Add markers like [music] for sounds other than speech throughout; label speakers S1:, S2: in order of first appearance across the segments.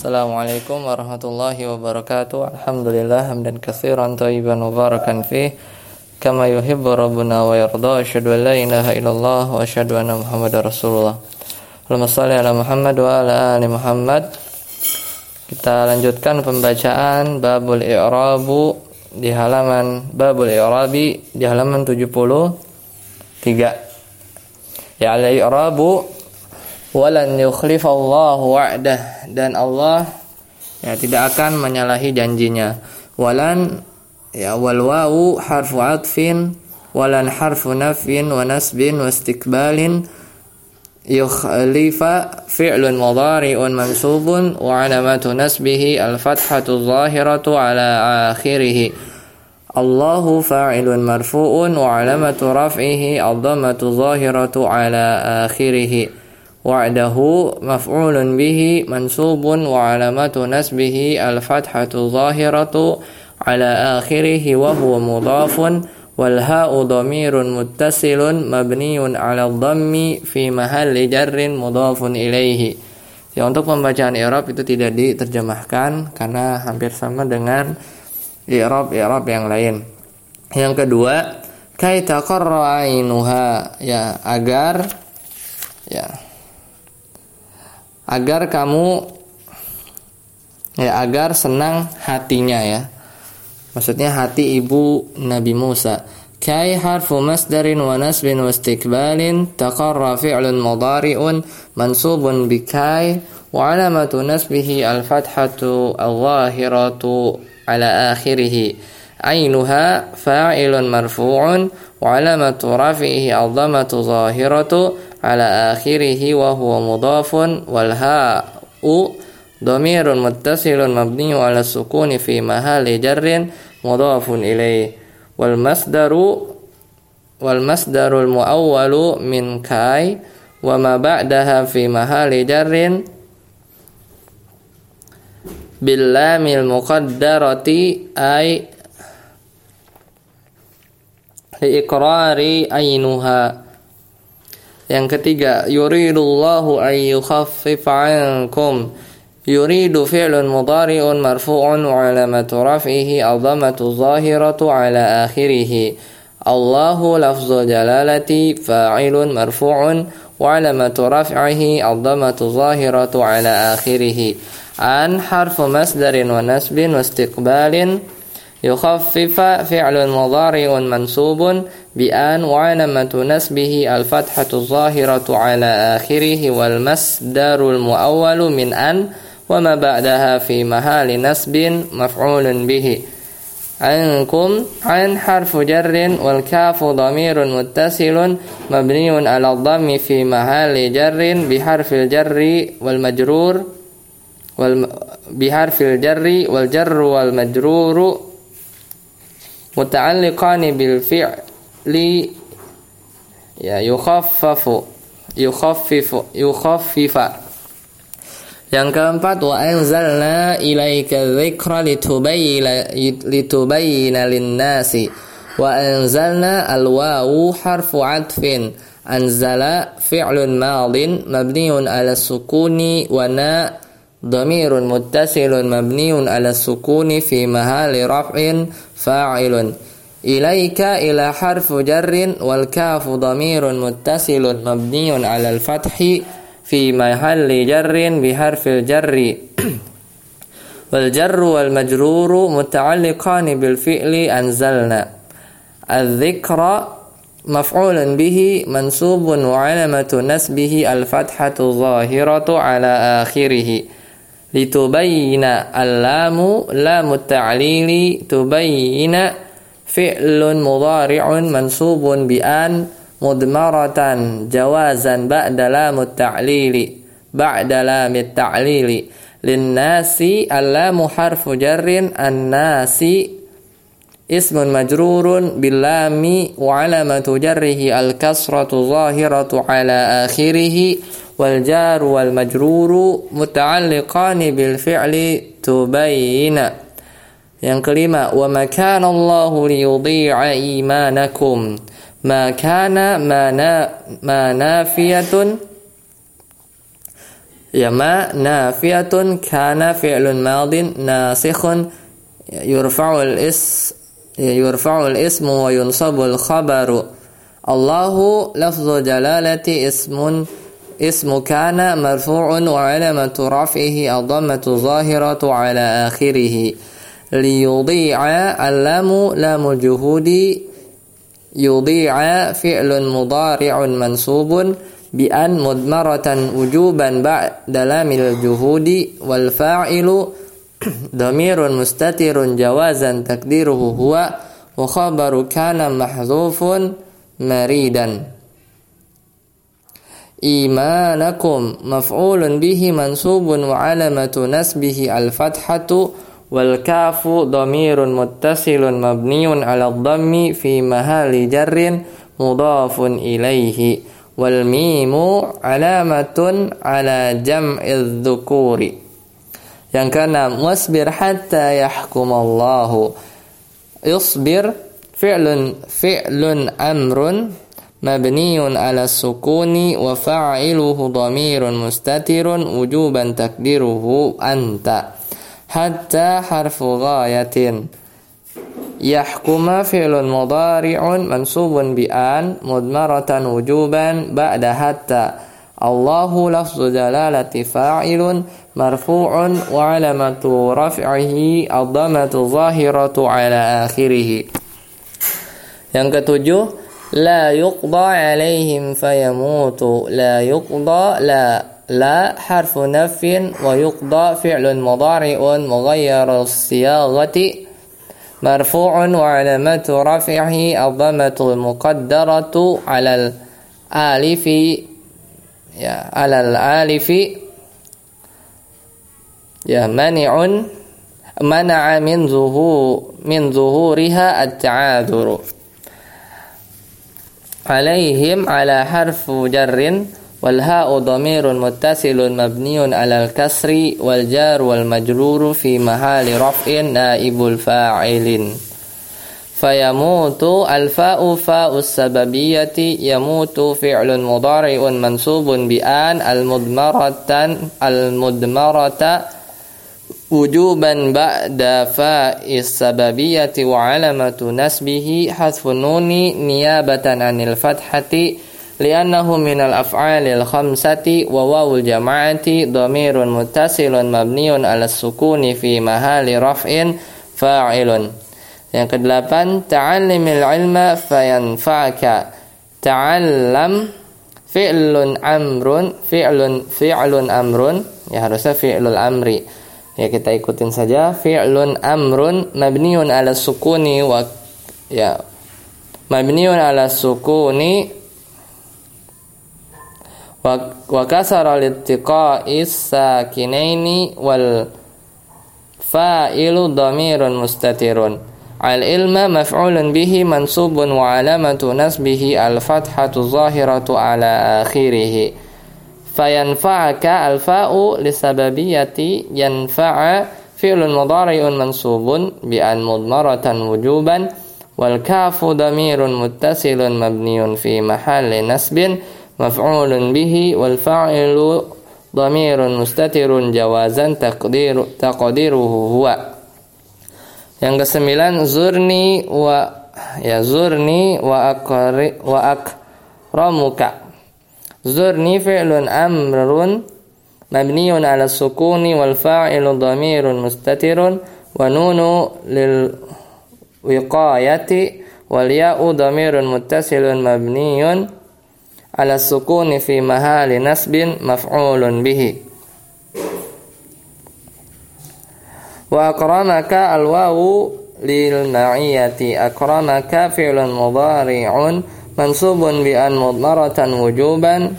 S1: Assalamualaikum warahmatullahi wabarakatuh. Alhamdulillah hamdan katsiran thayyiban mubarakan fih kama yuhibbu rabbuna wa yarda. Asyhadu an la ilaha illallah wa asyhadu anna Muhammadar Rasulullah. Allahumma shalli ala Muhammad wa ala ali Muhammad. Kita lanjutkan pembacaan babul i'rabu di halaman babul i'rabi di halaman 73. Ya al-i'rabu walan yukhlifallahu wa'dah dan Allah ya tidak akan menyalahi janjinya walan ya wal wawu harfu atfin walan harfu nafin wa nasbin wa istiqbalin yukhlifa fi'lun mudhari'un mansubun wa alamatu nasbihi al-fathatu dhahiratu ala akhirih Allahu fa'ilun marfu'un wa alamatu raf'ihi ad-dhammatu dhahiratu ala akhirih وعده مفعول به منصوب وعلامة نسبه الفتحة ظاهرة على آخره وهو مضاف والهاء ضمير متصل مبني على الضم في محل جر مضاف إليه Ya untuk pembacaan i'rab itu tidak diterjemahkan karena hampir sama dengan i'rab i'rab yang lain. Yang kedua, kaita qarra ainuha ya agar ya agar kamu ya agar senang hatinya ya. Maksudnya hati ibu Nabi Musa. Kai harfu masdarin wa nasbin wa istiqbalin taqarra fi'lun mudari'un mansubun bi kai wa alamatu nasbihi al-fathatu al-zahiratu ala akhirih. Ainuha fa'ilun marfu'un wa alamatu rafihi al-dhamatu zahiratu ala akhirih wa huwa mudhafun wal ha'u dhamirun muttasilun mabniun ala sukuni fi mahalli jarrin mudhafun ilaih wal masdaru wal masdarul muawwalu min kai wa ma ba'daha fi mahalli jarrin bil lamil muqaddarati ay li iqrari ainuha Yang ketiga, yuridullahu an yukhaffif 'ankum. Wa 'alamatu raf'ihi adhamatu zahiratu 'ala akhirih. Allahu lafzu jalalati fa'ilun marfu'un wa 'alamatu raf'ihi adhamatu zahiratu 'ala akhirih. An harfu masdarin wa nasbin wa istiqbalin يخفف فعل مضارع منصوب بأن وعلامة نسبه الفتحة الظاهرة على آخره والمصدر المؤول من أن وما بعدها في محل نسب مفعول به. عنكم عن حرف جر والكاف ضمير متصل مبني على الضم في محل جر بحرف الجر والمجرور بحرف الجر والجر والمجرور muta'alliqani bil ya yukhaffafu yukhaffifu yukhaffifa yang keempat wa anzalna ilaika dzikra litubayyana litubayyana lin-nasi wa anzalna al-wawu harfu 'atfin anzala fi'lun madin mabniun ala sukuni wa na ضمير متصل مبني على السكون في محل رفع فاعل إليك إلى حرف جر والكاف ضمير متصل مبني على الفتح في محل جر بحرف الجر. [clears throat] والجر والمجرور متعلقان بالفعل أنزلنا. الذكر مفعول به منصوب وعلمة نسبه الفتحة الظاهرة على آخره. litubayyina al-lamu lamu ta'lili tubayyina فعل مضارع منصوب بأن مضمرة جوازا بعد لام التعليل بعد لام التعليل. للناس اللام حرف جر الناس اسم مجرور باللام وعلامة جره الكسرة ظاهرة على آخره والجار والمجرور متعلقان بالفعل تبين. Yang kelima wa ma kana Allah liyudhi'a imanakum. Ma kana ma na ma nafiyatun يا ما نافية كان فعل ماض ناسخ يرفع الاسم يرفع الاسم وينصب الخبر الله لفظ جلالة اسم كان مرفوع وعلامة رفعه الضمة ظاهرة على آخره ليضيع اللام لام الجهود يضيع فعل مضارع منصوب بأن مدمرة وجوبا بعد لام الجهود والفاعل ضمير مستتر جوازا تقديره هو وخبر كان محذوف مريدا. إيمانكم مفعول به منصوب وعلمة نسبه الفتحة والكاف ضمير متصل مبني على الضم في محل جر مضاف إليه والميم علامة على جمع الذكور Yang keenam, wasbir hatta yahkumallahu. Isbir fi'lun fi'lun amrun mabniun ala sukuni wa fa'iluhu dhamirun mustatirun wujuban takdiruhu حتى حرف غاية. يحكم فعل مضارع منصوب بأن مضمرة وجوبا بعد حتى. الله لفظ جلالة فاعل مرفوع وعلمة رفعه الضمة ظاهرة على آخره. yang ketujuh لا يقضى عليهم فيموتوا لا يقضى لا لا حرف نفي ويقضى فعل مضارع مغير الصياغة مرفوع وعلامة رفعه الضمة المقدرة على الآلف على الآلف. يا منع منع من ظهور من ظهورها التعاذر. عليهم على حرف جر muttasilun mabniun ala al-kasri wal jar wal majruru fi mahali raf'in naibul fa'ilin فيموت الفاء فاء السببية يموت فعل مضارع منصوب بآن المدمرة المدمرة وجوبا بعد فاء السببية وعلامة نسبه حذف النون نيابة عن الفتحة li'annahu minal af'alil khamsati wa wawul jama'ati dhamirun mutasilun mabniun 'ala sukuni fi mahali raf'in fa'ilun. Yang kedelapan, ta'allimil ilma fayanfa'aka. Ta'allam fi'lun amrun fi'lun fi'lun amrun ya harusnya fi'lul amri. Ya kita ikutin saja fi'lun amrun mabniun 'ala sukuni wa ya mabniun 'ala sukuni littiqa'is sakinaini wal fa'ilu dhamirun mustatirun. العلم مفعول به منصوب وعلامة نسبه الفتحة الظاهرة على آخره فينفعك الفاء لسببية ينفع فعل مضارع منصوب بأن مضمرة وجوبا والكاف ضمير متصل مبني في محل نسب مفعول به والفاعل ضمير مستتر جوازا تقدير تقديره هو Yang kesembilan zurni wa ya zurni wa akri wa akramuka. Zurni fi'lun amrun mabniun ala sukuni wal fa'ilu dhamirun mustatirun wa nunu lil wiqayati wal ya'u dhamirun muttasilun mabniun maf'ulun bihi. Wa akramaka al-wawu lil ma'iyati akramaka fi'lun mudhari'un mansubun bi an mudmaratan wujuban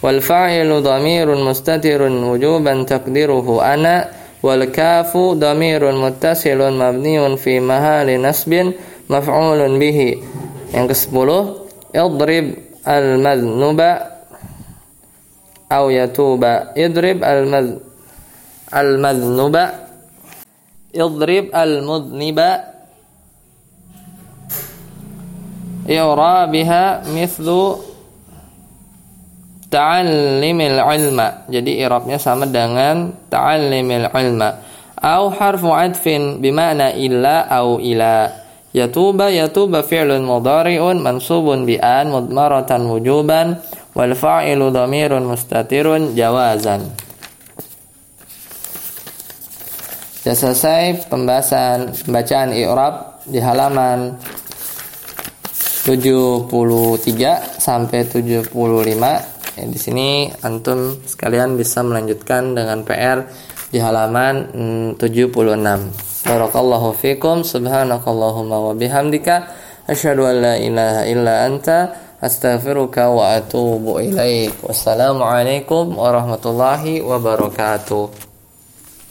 S1: wal fa'ilu dhamirun mustatirun wujuban taqdiruhu ana wal kafu dhamirun muttasilun mabniun fi mahali nasbin maf'ulun bihi yang ke-10 idrib al-madhnuba aw yatuba idrib al-madhnuba المذنب اضرب المذنب إعرابها مثل ta'allimil ilma. Jadi i'rabnya sama dengan ta'allimil ilma. Au harfu adfin bima'na illa au ila. Yatuba yatuba fi'lun mudhari'un mansubun bi an mudmaratan wujuban wal fa'ilu dhamirun mustatirun jawazan. Sudah selesai pembahasan bacaan i'rab di halaman 73 sampai 75. Ya, di sini antum sekalian bisa melanjutkan dengan PR di halaman 76. Mm, Barakallahu fikum subhanakallahumma wa bihamdika asyhadu an la ilaha illa anta astaghfiruka wa atubu ilaik. Wassalamualaikum warahmatullahi wabarakatuh.